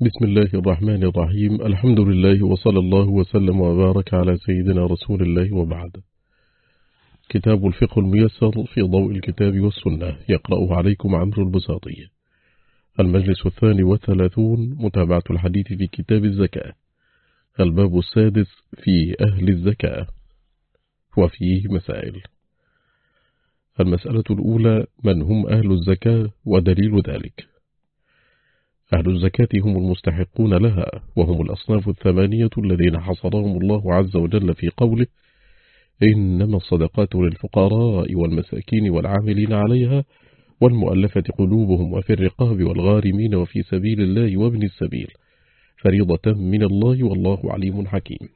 بسم الله الرحمن الرحيم الحمد لله وصلى الله وسلم وبارك على سيدنا رسول الله وبعد كتاب الفقه الميسر في ضوء الكتاب والسنة يقرأه عليكم عمرو البساطي المجلس الثاني والثلاثون متابعة الحديث في كتاب الزكاة الباب السادس في أهل الزكاة وفيه مسائل المسألة الأولى من هم أهل الزكاة ودليل ذلك أهل الزكاة هم المستحقون لها وهم الأصناف الثمانية الذين حصرهم الله عز وجل في قوله إنما الصدقات للفقراء والمساكين والعاملين عليها والمؤلفة قلوبهم وفي الرقاب والغارمين وفي سبيل الله وابن السبيل فريضة من الله والله عليم حكيم.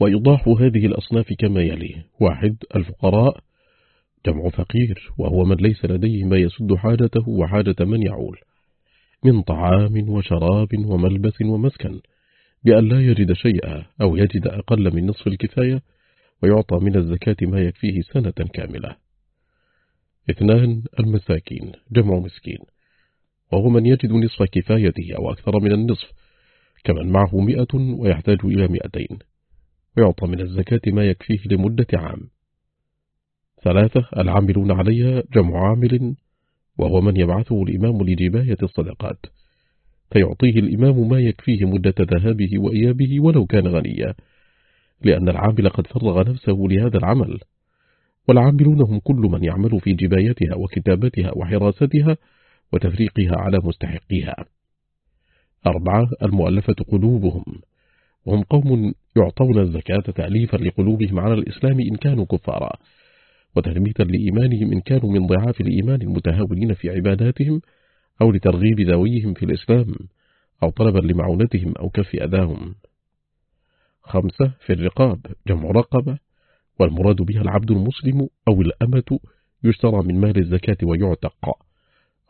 وإيضاح هذه الأصناف كما يلي واحد الفقراء جمع فقير وهو من ليس لديه ما يسد حاجته وحاجة من يعول. من طعام وشراب وملبس ومسكن بأن لا يجد شيئا أو يجد أقل من نصف الكفاية ويعطى من الزكاة ما يكفيه سنة كاملة. اثنان المساكين جمع مسكين. وهو من يجد نصف كفايته أو أكثر من النصف كمن معه مئة ويحتاج إلى مئتين. ويعطى من الزكاة ما يكفيه لمدة عام. ثلاثة العاملون عليها جمع عامل وهو من يبعثه الإمام لجباية الصدقات فيعطيه الإمام ما يكفيه مدة ذهابه وإيابه ولو كان غنيا لأن العامل قد فرغ نفسه لهذا العمل. والعاملون هم كل من يعمل في جبايتها وكتابتها وحراستها وتفريقها على مستحقيها. أربعة المؤلفة قلوبهم. وهم قوم يعطون الزكاة تأليفا لقلوبهم على الإسلام إن كانوا كفارا. وتثبيتا لإيمانهم إن كانوا من ضعاف الإيمان المتهاونين في عباداتهم أو لترغيب ذويهم في الإسلام أو طلبا لمعونتهم أو كف أذاهم. خمسة في الرقاب جمع رقبة والمراد بها العبد المسلم أو الأمة يشترى من مال الزكاة ويعتق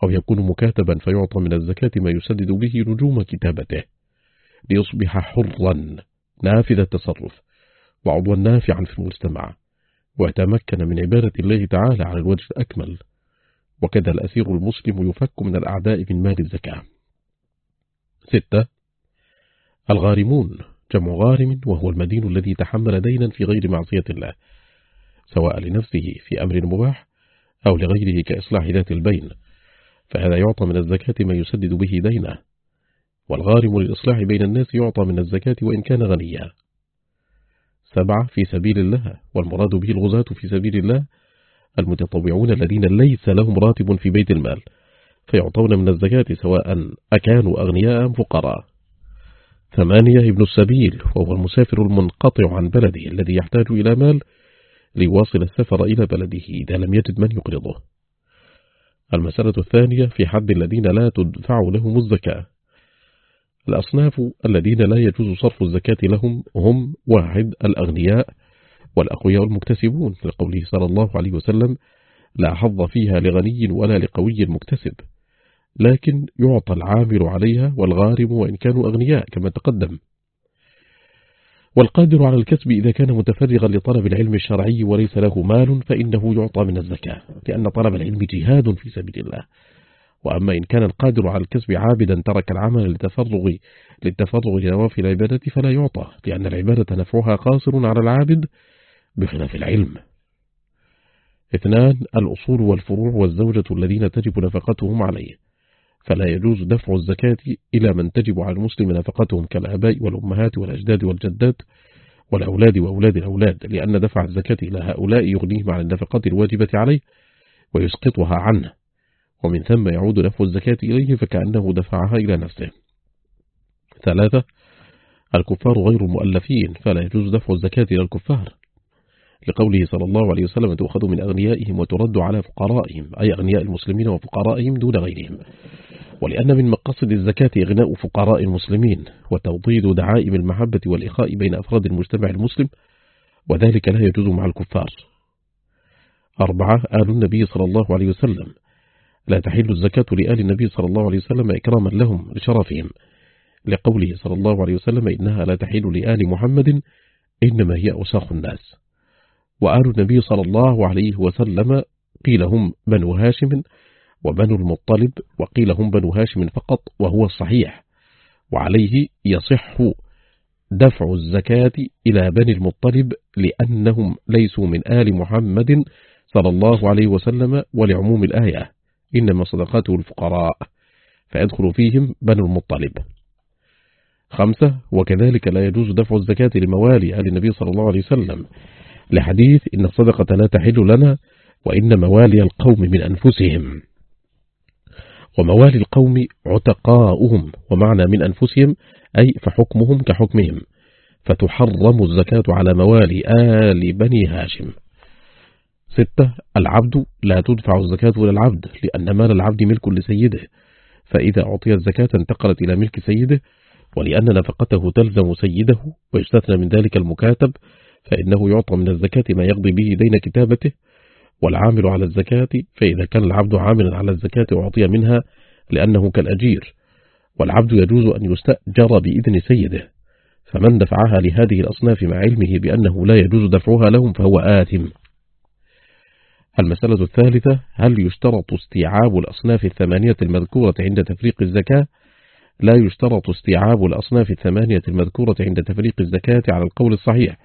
أو يكون مكاتبا فيعطى من الزكاة ما يسدد به نجوم كتابته. ليصبح حرا نافذ التصرف وعضوا نافعا في المجتمع وتمكن من عبادة الله تعالى على الوجه الأكمل. وكذا الأسير المسلم يفك من الأعداء من مال الزكاة. ستة. الغارمون. جمع غارم وهو المدين الذي تحمل دينا في غير معصية الله سواء لنفسه في أمر مباح أو لغيره كإصلاح ذات البين. فهذا يعطى من الزكاة ما يسدد به دينه. والغارم للإصلاح بين الناس يعطى من الزكاة وإن كان غنيا. سبعة في سبيل الله والمراد به الغزاة في سبيل الله المتطوعون الذين ليس لهم راتب في بيت المال فيعطون من الزكاة سواء أكانوا أغنياء فقراء. ثمانية ابن السبيل وهو المسافر المنقطع عن بلده الذي يحتاج إلى مال ليواصل السفر إلى بلده إذا لم يجد من يقرضه. المسألة الثانية في حد الذين لا تدفع لهم الزكاة. الأصناف الذين لا يجوز صرف الزكاة لهم هم واحد الأغنياء والأقوياء المكتسبون لقوله صلى الله عليه وسلم لا حظ فيها لغني ولا لقوي مكتسب. لكن يعطى العامل عليها والغارم وإن كانوا أغنياء كما تقدم. والقادر على الكسب إذا كان متفرغا لطلب العلم الشرعي وليس له مال فإنه يعطى من الزكاة لأن طلب العلم جهاد في سبيل الله. وأما إن كان القادر على الكسب عابدا ترك العمل للتفرغ للتفرغ لنوافل العبادة فلا يعطى لأن العبادة نفعها قاصر على العابد بخلاف العلم. اثنان الأصول والفروع والزوجة الذين تجب نفقتهم عليه. فلا يجوز دفع الزكاة إلى من تجب على المسلم نفقتهم كالآباء والأمهات والأجداد والجدات والأولاد وأولاد الأولاد لأن دفع الزكاة إلى هؤلاء يغنيهم عن النفقة الواجبة عليه ويسقطها عنه. ومن ثم يعود دفع الزكاة إليه فكأنه دفعها إلى نفسه. ثلاثة الكفار غير المؤلفين فلا يجوز دفع الزكاة إلى الكفار. لقوله صلى الله عليه وسلم تؤخذ من أغنيائهم وترد على فقرائهم. أي أغنياء المسلمين وفقرائهم دون غيرهم. ولأن من مقاصد الزكاة إغناء فقراء المسلمين وتوطيد دعائم المحبة والإخاء بين أفراد المجتمع المسلم وذلك لا يجوز مع الكفار. أربعة آل النبي صلى الله عليه وسلم. لا تحل الزكاة لآل النبي صلى الله عليه وسلم إكراما لهم لشرفهم. لقوله صلى الله عليه وسلم إنها لا تحل لآل محمد إنما هي أوساخ الناس. وآل النبي صلى الله عليه وسلم قيل هم بنو هاشم وبنو المطلب وقيل هم بنو هاشم فقط وهو الصحيح وعليه يصح دفع الزكاة إلى بني المطلب لأنهم ليسوا من آل محمد صلى الله عليه وسلم ولعموم الآية. إنما صدقاته الفقراء فيدخل فيهم بنو المطلب. خمسة وكذلك لا يجوز دفع الزكاة لموالي آل النبي صلى الله عليه وسلم. لحديث إن الصدقة لا تحل لنا وإن موالي القوم من أنفسهم. وموالي القوم عتقاؤهم ومعنى من أنفسهم أي فحكمهم كحكمهم. فتحرم الزكاة على موالي آل بني هاشم. ستة العبد لا تدفع الزكاة إلى العبد لأن مال العبد ملك لسيده. فإذا أعطي الزكاة انتقلت إلى ملك سيده ولأن نفقته تلزم سيده ويستثنى من ذلك المكاتب فإنه يعطى من الزكاة ما يقضي به دين كتابته. والعامل على الزكاة فإذا كان العبد عاملا على الزكاة أعطي منها لأنه كالأجير. والعبد يجوز أن يستأجر بإذن سيده. فمن دفعها لهذه الأصناف مع علمه بأنه لا يجوز دفعها لهم فهو آثم. المسألة الثالثة هل يشترط استيعاب الأصناف الثمانية المذكورة عند تفريق الزكاة؟ لا يشترط استيعاب الأصناف الثمانية المذكورة عند تفريق الزكاة على القول الصحيح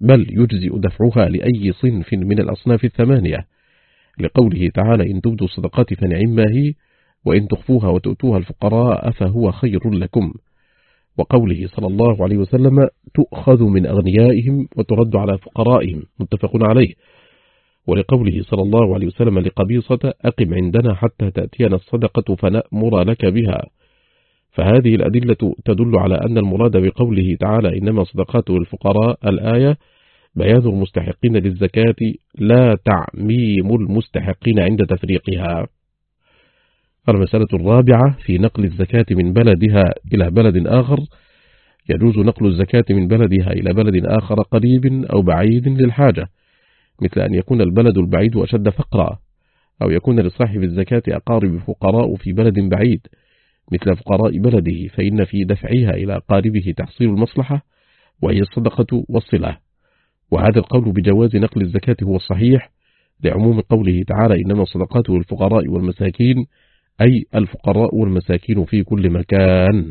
بل يجزئ دفعها لأي صنف من الأصناف الثمانية. لقوله تعالى إن تبدوا الصدقات فنعما هي وإن تخفوها وتؤتوها الفقراء فهو خير لكم. وقوله صلى الله عليه وسلم تؤخذ من أغنيائهم وترد على فقرائهم. متفق عليه. ولقوله صلى الله عليه وسلم لقبيصة أقم عندنا حتى تأتينا الصدقة فنأمر لك بها. فهذه الأدلة تدل على أن المراد بقوله تعالى إنما صدقات الفقراء الآية بيان المستحقين للزكاة لا تعميم المستحقين عند تفريقها. المسألة الرابعة في نقل الزكاة من بلدها إلى بلد آخر. يجوز نقل الزكاة من بلدها إلى بلد آخر قريب أو بعيد للحاجة. مثل أن يكون البلد البعيد أشد فقرا أو يكون لصاحب الزكاة أقارب فقراء في بلد بعيد مثل فقراء بلده فإن في دفعها إلى قاربه تحصيل المصلحة وهي الصدقة والصلة. وهذا القول بجواز نقل الزكاة هو الصحيح لعموم قوله تعالى إنما الصدقات للفقراء والمساكين أي الفقراء والمساكين في كل مكان.